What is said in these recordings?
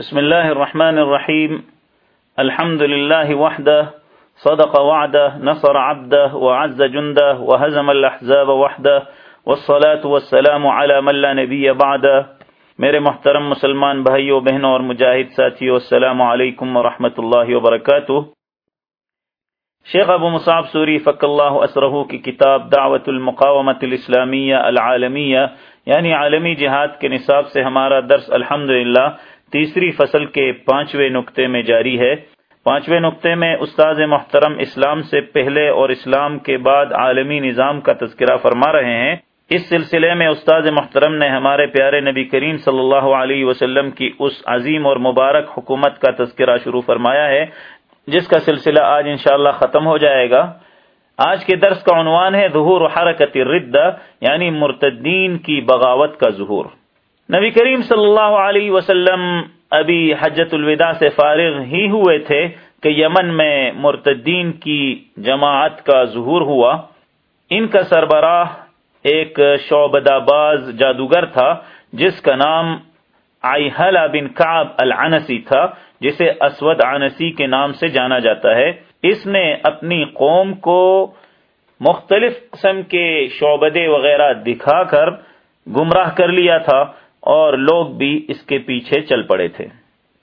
بسم الله الرحمن الرحيم الحمد لله وحده صدق وعده نصر عبده وعز جنده وهزم الأحزاب وحده والصلاة والسلام على من لا نبي بعده میرے محترم مسلمان بھائیوں بہنوں اور مجاہد ساتھیوں السلام علیکم ورحمۃ اللہ وبرکاتہ. شیخ ابو مصعب سوری فق اللہ اسرہ کی کتاب دعوت المقامت الاسلامیہ العالمیہ یعنی عالمی جہاد کے نصاب سے ہمارا درس الحمد تیسری فصل کے پانچویں نقطے میں جاری ہے۔ پانچویں نقطے میں استاذ محترم اسلام سے پہلے اور اسلام کے بعد عالمی نظام کا تذکرہ فرما رہے ہیں۔ اس سلسلے میں استاذ محترم نے ہمارے پیارے نبی کریم صلی اللہ علیہ وسلم کی اس عظیم اور مبارک حکومت کا تذکرہ شروع فرمایا ہے، جس کا سلسلہ آج انشاءاللہ ختم ہو جائے گا۔ آج کے درس کا عنوان ہے ظہور حرکت ردہ یعنی مرتدین کی بغاوت کا ظہور۔ نبی کریم صلی اللہ علیہ وسلم ابھی حجت الوداع سے فارغ ہی ہوئے تھے کہ یمن میں مرتدین کی جماعت کا ظہور ہوا۔ ان کا سربراہ ایک شعبدہ باز جادوگر تھا، جس کا نام آئیحلا بن کعب العنسی تھا، جسے اسود عنسی کے نام سے جانا جاتا ہے۔ اس نے اپنی قوم کو مختلف قسم کے شعبدے وغیرہ دکھا کر گمراہ کر لیا تھا۔ اور لوگ بھی اس کے پیچھے چل پڑے تھے۔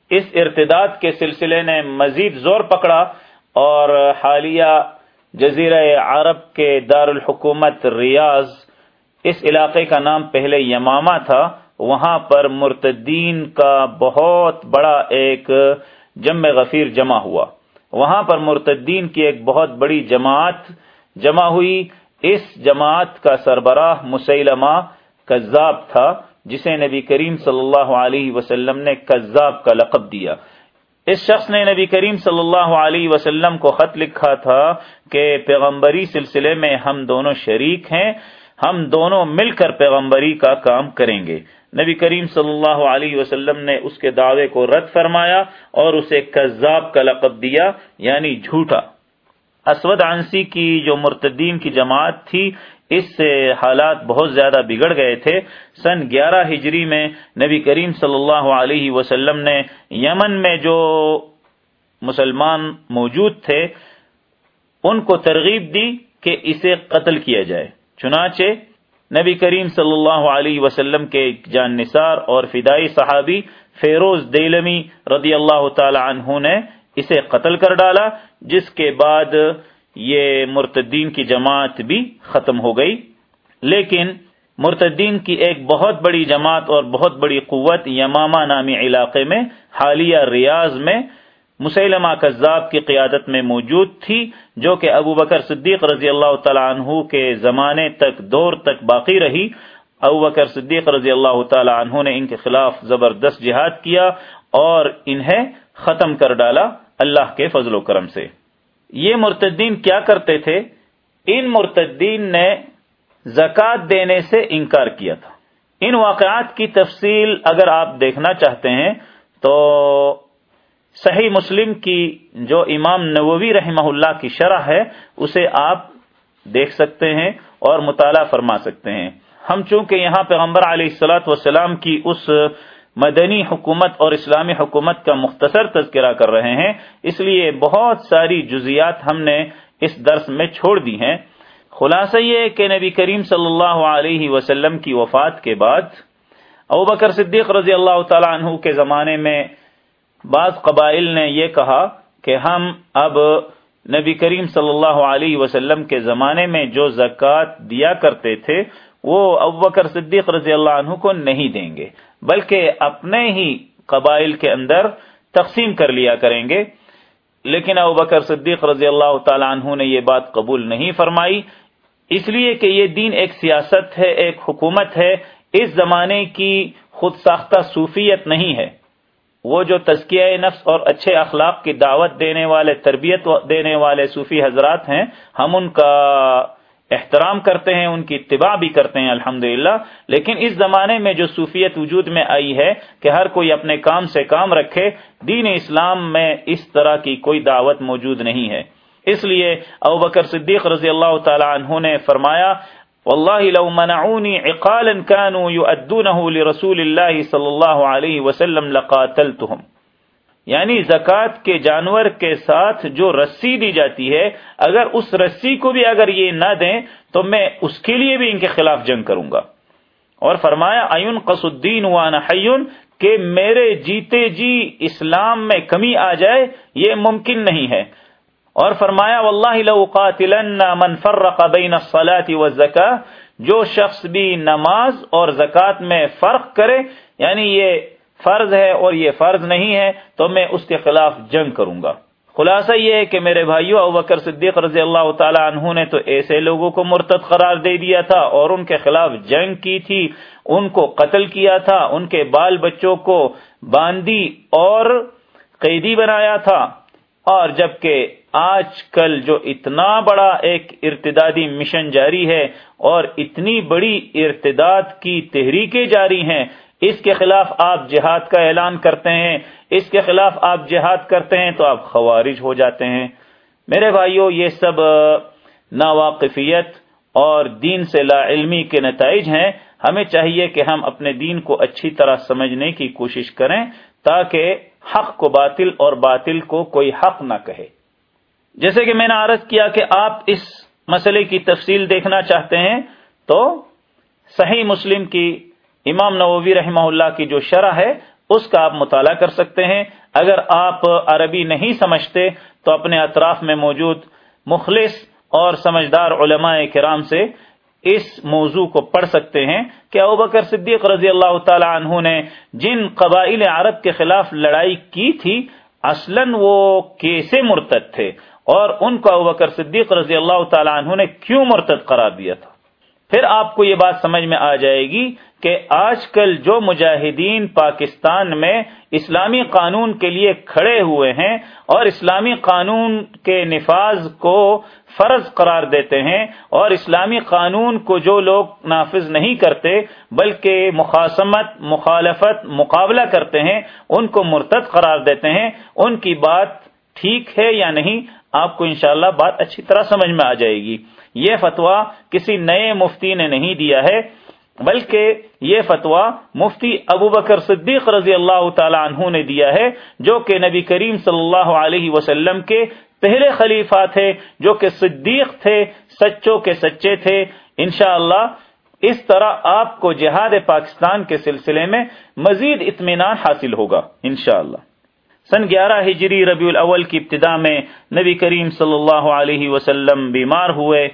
اس ارتداد کے سلسلے نے مزید زور پکڑا اور حالیہ جزیرہ عرب کے دارالحکومت ریاض، اس علاقے کا نام پہلے یمامہ تھا، وہاں پر مرتدین کا بہت بڑا ایک جم غفیر جمع ہوا۔ وہاں پر مرتدین کی ایک بہت بڑی جماعت جمع ہوئی۔ اس جماعت کا سربراہ مسلمہ کذاب تھا۔ جسے نبی کریم صلی اللہ علیہ وسلم نے کذاب کا لقب دیا۔ اس شخص نے نبی کریم صلی اللہ علیہ وسلم کو خط لکھا تھا کہ پیغمبری سلسلے میں ہم دونوں شریک ہیں، ہم دونوں مل کر پیغمبری کا کام کریں گے۔ نبی کریم صلی اللہ علیہ وسلم نے اس کے دعوے کو رد فرمایا اور اسے کذاب کا لقب دیا یعنی جھوٹا۔ اسود عنسی کی جو مرتدین کی جماعت تھی، اس سے حالات بہت زیادہ بگڑ گئے تھے۔ سن گیارہ ہجری میں نبی کریم صلی اللہ علیہ وسلم نے یمن میں جو مسلمان موجود تھے، ان کو ترغیب دی کہ اسے قتل کیا جائے۔ چنانچہ نبی کریم صلی اللہ علیہ وسلم کے جان نثار اور فدائی صحابی فیروز دیلمی رضی اللہ تعالی عنہ نے اسے قتل کر ڈالا، جس کے بعد یہ مرتدین کی جماعت بھی ختم ہو گئی۔ لیکن مرتدین کی ایک بہت بڑی جماعت اور بہت بڑی قوت یمامہ نامی علاقے میں، حالیہ ریاض میں مسلمہ کذاب کی قیادت میں موجود تھی، جو کہ ابو بکر صدیق رضی اللہ تعالیٰ عنہ کے زمانے تک دور تک باقی رہی۔ ابو بکر صدیق رضی اللہ تعالیٰ عنہ نے ان کے خلاف زبردست جہاد کیا اور انہیں ختم کر ڈالا۔ اللہ کے فضل و کرم سے۔ یہ مرتدین کیا کرتے تھے؟ ان مرتدین نے زکوٰۃ دینے سے انکار کیا تھا۔ ان واقعات کی تفصیل اگر آپ دیکھنا چاہتے ہیں تو صحیح مسلم کی جو امام نووی رحمہ اللہ کی شرح ہے، اسے آپ دیکھ سکتے ہیں اور مطالعہ فرما سکتے ہیں۔ ہم چونکہ یہاں پیغمبر علیہ السلاۃ وسلام کی اس مدنی حکومت اور اسلامی حکومت کا مختصر تذکرہ کر رہے ہیں۔ اس لیے بہت ساری جزیات ہم نے اس درس میں چھوڑ دی ہیں۔ خلاصہ یہ کہ نبی کریم صلی اللہ علیہ وسلم کی وفات کے بعد ابو بکر صدیق رضی اللہ تعالیٰ عنہ کے زمانے میں بعض قبائل نے یہ کہا کہ ہم اب نبی کریم صلی اللہ علیہ وسلم کے زمانے میں جو زکوٰۃ دیا کرتے تھے، وہ ابوبکر صدیق رضی اللہ عنہ کو نہیں دیں گے۔ بلکہ اپنے ہی قبائل کے اندر تقسیم کر لیا کریں گے۔ لیکن ابوبکر صدیق رضی اللہ تعالی عنہ نے یہ بات قبول نہیں فرمائی۔ اس لیے کہ یہ دین ایک سیاست ہے، ایک حکومت ہے۔ اس زمانے کی خود ساختہ صوفیت نہیں ہے۔ وہ جو تزکیہ نفس اور اچھے اخلاق کی دعوت دینے والے، تربیت دینے والے صوفی حضرات ہیں، ہم ان کا احترام کرتے ہیں، ان کی اتباع بھی کرتے ہیں الحمد لیکن اس زمانے میں جو صوفیت وجود میں آئی ہے کہ ہر کوئی اپنے کام سے کام رکھے، دین اسلام میں اس طرح کی کوئی دعوت موجود نہیں ہے۔ اس لیے ابو بکر صدیق رضی اللہ تعالی عنہ نے فرمایا، واللہ لو منعونی عقالا كانوا يؤدونه لرسول اللہ صلی اللہ علیہ وسلم لقاتلتهم یعنی زکوٰۃ کے جانور کے ساتھ جو رسی دی جاتی ہے، اگر اس رسی کو بھی اگر یہ نہ دیں، تو میں اس کے لیے بھی ان کے خلاف جنگ کروں گا۔ اور فرمایا، ایون قصدین وانا حیون، کہ میرے جیتے جی اسلام میں کمی آ جائے، یہ ممکن نہیں ہے۔ اور فرمایا، واللہ لو قاتلن من فرق بین الصلاة والزکاة جو شخص بھی نماز اور زکوٰۃ میں فرق کرے یعنی یہ فرض ہے اور یہ فرض نہیں ہے، تو میں اس کے خلاف جنگ کروں گا۔ خلاصہ یہ ہے کہ میرے بھائیو ابکر صدیق رضی اللہ تعالی عنہ نے تو ایسے لوگوں کو مرتد قرار دے دیا تھا اور ان کے خلاف جنگ کی تھی، ان کو قتل کیا تھا، ان کے بال بچوں کو باندھی اور قیدی بنایا تھا۔ اور جبکہ آج کل جو اتنا بڑا ایک ارتدادی مشن جاری ہے اور اتنی بڑی ارتداد کی تحریکیں جاری ہیں اس کے خلاف آپ جہاد کا اعلان کرتے ہیں، اس کے خلاف آپ جہاد کرتے ہیں تو آپ خوارج ہو جاتے ہیں۔ میرے بھائیوں یہ سب ناواقفیت اور دین سے لا علمی کے نتائج ہیں۔ ہمیں چاہیے کہ ہم اپنے دین کو اچھی طرح سمجھنے کی کوشش کریں تاکہ حق کو باطل اور باطل کو کوئی حق نہ کہے۔ جیسے کہ میں نے عرض کیا کہ آپ اس مسئلے کی تفصیل دیکھنا چاہتے ہیں تو صحیح مسلم کی امام نووی رحمہ اللہ کی جو شرح ہے، اس کا آپ مطالعہ کر سکتے ہیں۔ اگر آپ عربی نہیں سمجھتے، تو اپنے اطراف میں موجود مخلص اور سمجھدار علماء کرام سے اس موضوع کو پڑھ سکتے ہیں کہ ابوبکر صدیق رضی اللہ تعالی عنہ نے جن قبائل عرب کے خلاف لڑائی کی تھی، اصلا وہ کیسے مرتد تھے؟ اور ان کو ابوبکر صدیق رضی اللہ تعالی عنہ نے کیوں مرتد قرار دیا تھا؟ پھر آپ کو یہ بات سمجھ میں آ جائے گی کہ آج کل جو مجاہدین پاکستان میں اسلامی قانون کے لیے کھڑے ہوئے ہیں اور اسلامی قانون کے نفاذ کو فرض قرار دیتے ہیں اور اسلامی قانون کو جو لوگ نافذ نہیں کرتے بلکہ مخاسمت مخالفت، مقابلہ کرتے ہیں، ان کو مرتد قرار دیتے ہیں، ان کی بات ٹھیک ہے یا نہیں؟ آپ کو انشاءاللہ بات اچھی طرح سمجھ میں آ جائے گی۔ یہ فتویٰ کسی نئے مفتی نے نہیں دیا ہے، بلکہ یہ فتویٰ مفتی ابو بکر صدیق رضی اللہ تعالی عنہ نے دیا ہے، جو کہ نبی کریم صلی اللہ علیہ وسلم کے پہلے خلیفہ تھے، جو کہ صدیق تھے، سچوں کے سچے تھے۔ انشاءاللہ اس طرح آپ کو جہاد پاکستان کے سلسلے میں مزید اطمینان حاصل ہوگا، انشاءاللہ۔ سن گیارہ ہجری ربیع الاول کی ابتدا میں نبی کریم صلی اللہ علیہ وسلم بیمار ہوئے۔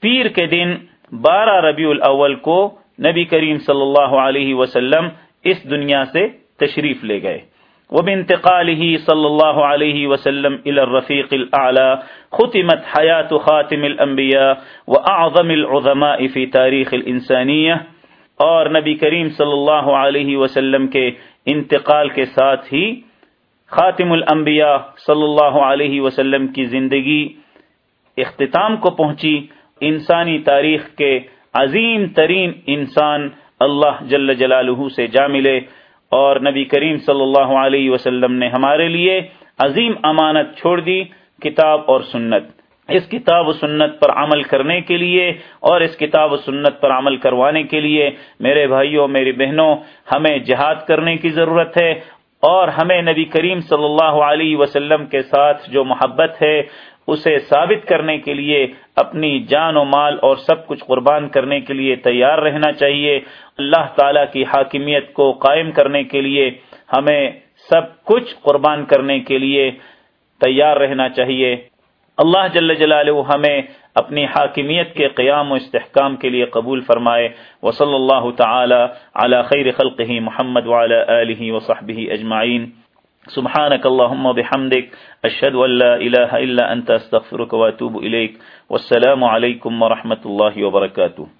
پیر کے دن بارہ ربیع الاول کو نبی کریم صلی اللہ علیہ وسلم اس دنیا سے تشریف لے گئے۔ وبانتقاله صلی اللہ علیہ وسلم الى الرفیق الاعلى ختمت حیات خاتم الانبیاء واعظم العظماء فی تاریخ الانسانیہ۔ اور نبی کریم صلی اللہ علیہ وسلم کے انتقال کے ساتھ ہی خاتم الانبیاء صلی اللہ علیہ وسلم کی زندگی اختتام کو پہنچی انسانی تاریخ کے عظیم ترین انسان اللہ جل جلالہ سے جا ملے اور نبی کریم صلی اللہ علیہ وسلم نے ہمارے لیے عظیم امانت چھوڑ دی کتاب اور سنت۔ اس کتاب و سنت پر عمل کرنے کے لیے اور اس کتاب و سنت پر عمل کروانے کے لیے میرے بھائیوں، میری بہنوں، ہمیں جہاد کرنے کی ضرورت ہے اور ہمیں نبی کریم صلی اللہ علیہ وسلم کے ساتھ جو محبت ہے، اسے ثابت کرنے کے لیے، اپنی جان و مال اور سب کچھ قربان کرنے کے لیے تیار رہنا چاہیے۔ اللہ تعالی کی حاکمیت کو قائم کرنے کے لیے، ہمیں سب کچھ قربان کرنے کے لیے تیار رہنا چاہیے۔ اللہ جل جلالہ ہمیں اپنی حاکمیت کے قیام و استحکام کے لیے قبول فرمائے۔ وصلی اللہ تعالی علی خیر خلقہ محمد وعلی آلہ وصحبہ اجمعین۔ سبحانك اللهم بحمدك اشهد ان لا اله الا انت استغفرك واتوب اليك والسلام عليكم ورحمه الله وبركاته